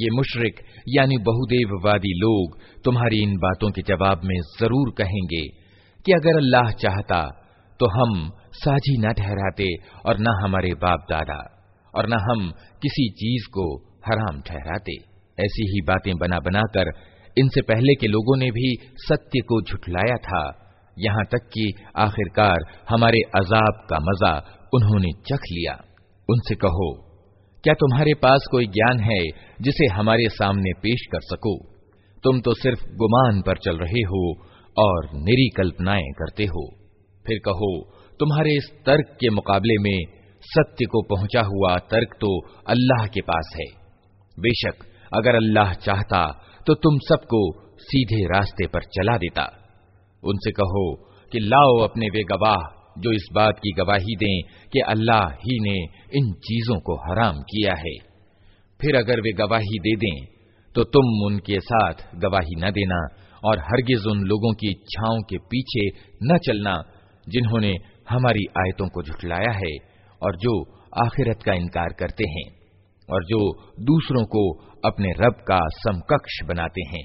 ये मुशरिक यानी बहुदेववादी लोग तुम्हारी इन बातों के जवाब में जरूर कहेंगे कि अगर अल्लाह चाहता तो हम साझी न ठहराते और न हमारे बाप दादा और न हम किसी चीज को हराम ठहराते। ऐसी ही बातें बना बनाकर इनसे पहले के लोगों ने भी सत्य को झुठलाया था। यहाँ तक कि आखिरकार हमारे अजाब का मज़ा उन्होंने चख लिया। उनसे कहो, क्या तुम्हारे पास कोई ज्ञान है जिसे हमारे सामने पेश कर सको? तुम तो सिर्फ़ गुमान पर चल रहे हो और निरी कल्पनाएँ करते हो। फिर कहो, तुम्हारे इस तर्क के मुकाबले में सत्य को पहुँचा हुआ तर्क तो अल्लाह के पास है। बेशक, अगर अल्लाह चाहता तो तुम सबको सीधे रास्ते पर चला देता। उनसे कहो कि लाओ अपने वे गवाह, जो इस बात की गवाही दें कि अल्लाह ही ने इन चीज़ों को हराम किया है। फिर अगर वे गवाही दे दें तो तुम उनके साथ गवाही न देना और हरगिज उन लोगों की इच्छाओं के पीछे न चलना, जिन्होंने हमारी आयतों को झुठलाया है और जो आखिरत का इनकार करते हैं। और जो दूसरों को अपने रब का समकक्ष बनाते हैं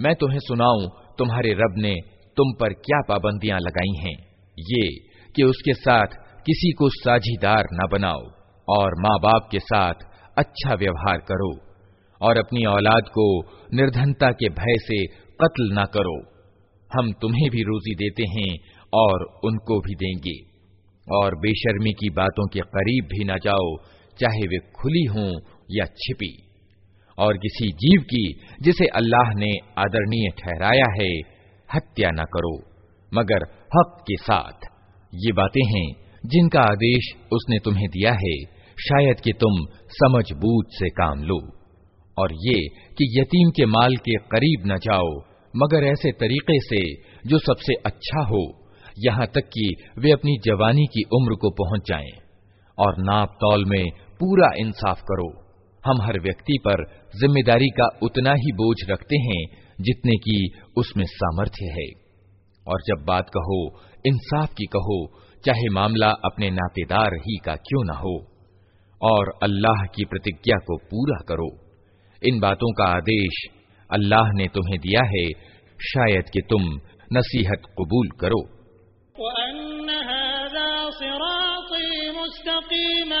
मैं तुम्हें सुनाऊं, तुम्हारे रब ने तुम पर क्या पाबंदियाँ लगाई हैं। ये कि उसके साथ किसी को साझीदार न बनाओ और माँ बाप के साथ अच्छा व्यवहार करो और अपनी औलाद को निर्धनता के भय से कत्ल न करो। हम तुम्हें भी रोजी देते हैं और उनको भी देंगे। और बेशर्मी की बातों के करीब भी न जाओ, चाहे वे खुली हों या छिपी। और किसी जीव की, जिसे अल्लाह ने आदरणीय ठहराया है, हत्या न करो। मगर हक के साथ। ये बातें हैं जिनका आदेश उसने तुम्हें दिया है, शायद कि तुम समझ बूझ से काम लो। और ये कि यतीम के माल के करीब न जाओ, मगर ऐसे तरीके से जो सबसे अच्छा हो, यहाँ तक कि वे अपनी जवानी की उम्र को पहुँच जाएँ, और नाप तौल में पूरा इंसाफ करो। हम हर व्यक्ति पर ज़िम्मेदारी का उतना ही बोझ रखते हैं जितने की उसमें सामर्थ्य है। और जब बात कहो, इंसाफ की कहो, चाहे मामला अपने नातेदार ही का क्यों ना हो, और अल्लाह की प्रतिज्ञा को पूरा करो, इन बातों का आदेश अल्लाह ने तुम्हें दिया है, शायद कि तुम नसीहत कबूल करो। मुस्तकीमा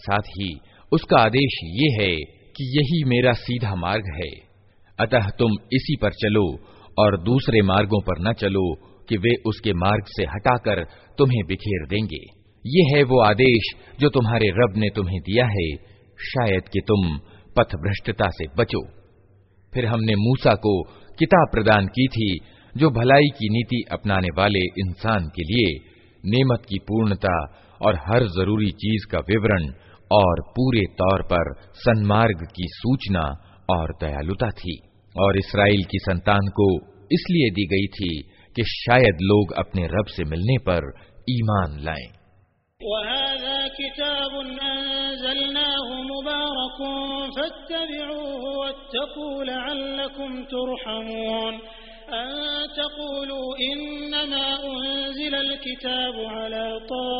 साथ ही उसका आदेश ये है कि यही मेरा सीधा मार्ग है। अतः तुम इसी पर चलो और दूसरे मार्गों पर न चलो कि वे उसके मार्ग से हटाकर तुम्हें बिखेर देंगे। ये है वो आदेश जो तुम्हारे रब ने तुम्हें दिया है। शायद कि तुम पथ भ्रष्टता से बचो। फिर हमने मूसा को किताब प्रदान की थी, जो भलाई की नीति अपनाने वाले इंसान के लिए नेमत की पूर्णता और हर ज़रूरी चीज़ का विवरण और पूरे तौर पर सन्मार्ग की सूचना और दयालुता थी और इसराइल की संतान को इसलिए दी गई थी कि शायद लोग अपने रब से मिलने पर ईमान लाएँ। तक़ूलू इन्नमा उन्ज़िल किताब अला ताइफतैन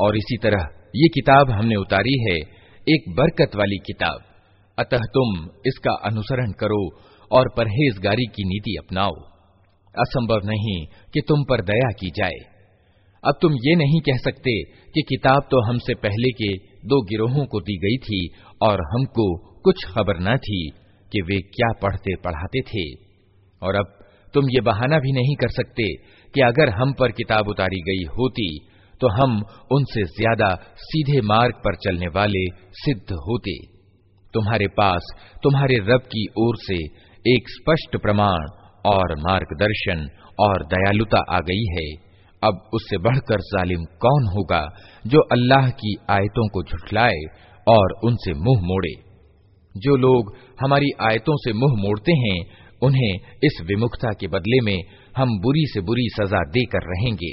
और इसी तरह ये किताब हमने उतारी है एक बरकत वाली किताब अतः तुम इसका अनुसरण करो और परहेजगारी की नीति अपनाओ असंभव नहीं कि तुम पर दया की जाए अब तुम ये नहीं कह सकते कि किताब तो हमसे पहले के दो गिरोहों को दी गई थी और हमको कुछ खबर न थी कि वे क्या पढ़ते पढ़ाते थे। और अब तुम ये बहाना भी नहीं कर सकते कि अगर हम पर किताब उतारी गई होती तो हम उनसे ज़्यादा सीधे मार्ग पर चलने वाले सिद्ध होते। तुम्हारे पास, तुम्हारे रब की ओर से एक स्पष्ट प्रमाण और मार्गदर्शन और दयालुता आ गई है। अब उससे बढ़कर जालिम कौन होगा जो अल्लाह की आयतों को झुठलाए और उनसे मुँह मोड़े? जो लोग हमारी आयतों से मुंह मोड़ते हैं उन्हें इस विमुखता के बदले में हम बुरी से बुरी सजा देकर रहेंगे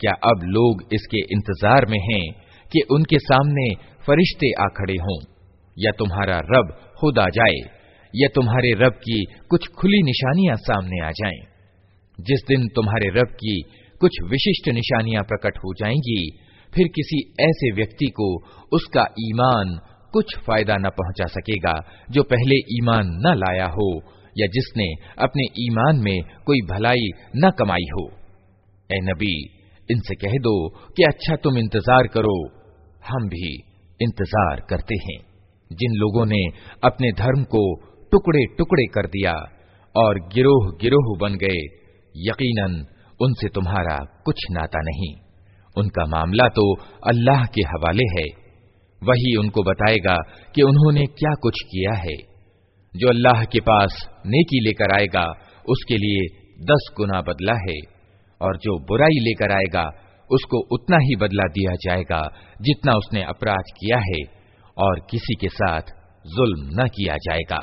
क्या अब लोग इसके इंतजार में हैं कि उनके सामने फरिश्ते आ खड़े हों या तुम्हारा रब खुद आ जाए, या तुम्हारे रब की कुछ खुली निशानियाँ सामने आ जाएँ। जिस दिन तुम्हारे रब की कुछ विशिष्ट निशानियाँ प्रकट हो जाएँगी, फिर किसी ऐसे व्यक्ति को उसका ईमान कुछ फ़ायदा न पहुँचा सकेगा, जो पहले ईमान न लाया हो, या जिसने अपने ईमान में कोई भलाई न कमाई हो ए नबी, इनसे कह दो कि अच्छा तुम इंतज़ार करो, हम भी इंतज़ार करते हैं जिन लोगों ने अपने धर्म को टुकड़े टुकड़े कर दिया और गिरोह गिरोह बन गए, यकीनन उनसे तुम्हारा कुछ नाता नहीं। उनका मामला तो अल्लाह के हवाले है। वही उनको बताएगा कि उन्होंने क्या कुछ किया है। जो अल्लाह के पास नेकी लेकर आएगा, उसके लिए दस गुना बदला है, और जो बुराई लेकर आएगा, उसको उतना ही बदला दिया जाएगा जितना उसने अपराध किया है। और किसी के साथ जुल्म न किया जाएगा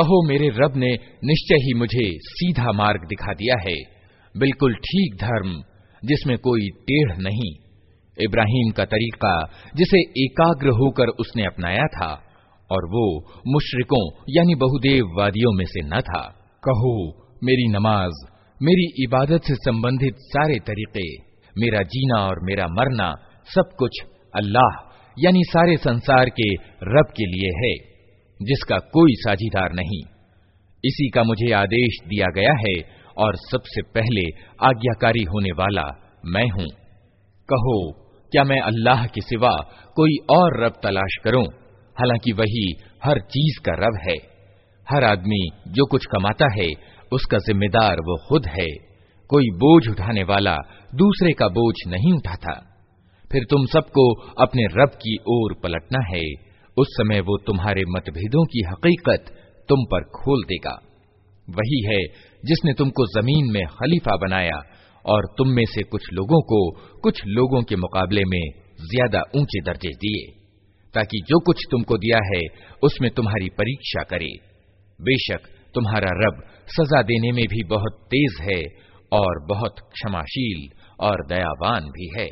कहो मेरे रब ने निश्चय ही मुझे सीधा मार्ग दिखा दिया है बिल्कुल ठीक धर्म, जिसमें कोई टेढ़ नहीं। इब्राहिम का तरीका, जिसे एकाग्र होकर उसने अपनाया था, और वो मुशरिकों, यानी बहुदेववादियों में से न था। कहो, मेरी नमाज़, मेरी इबादत से संबंधित सारे तरीके, मेरा जीना और मेरा मरना, सब कुछ अल्लाह, यानी सारे संसार के रब के लिए है, जिसका कोई साझीदार नहीं। इसी का मुझे आदेश दिया गया है और सबसे पहले आज्ञाकारी होने वाला मैं हूँ। कहो, क्या मैं अल्लाह के सिवा कोई और रब तलाश करूँ? हालाँकि वही हर चीज़ का रब है। हर आदमी जो कुछ कमाता है, उसका जिम्मेदार वो खुद है। कोई बोझ उठाने वाला दूसरे का बोझ नहीं उठाता। फिर तुम सबको अपने रब की ओर पलटना है। उस समय वो तुम्हारे मतभेदों की हकीकत तुम पर खोल देगा। वही है जिसने तुमको ज़मीन में खलीफा बनाया और तुम में से कुछ लोगों को कुछ लोगों के मुकाबले में ज़्यादा ऊँचे दर्जे दिए, ताकि जो कुछ तुमको दिया है उसमें तुम्हारी परीक्षा करे। बेशक तुम्हारा रब सजा देने में भी बहुत तेज है और बहुत क्षमाशील और दयावान भी है।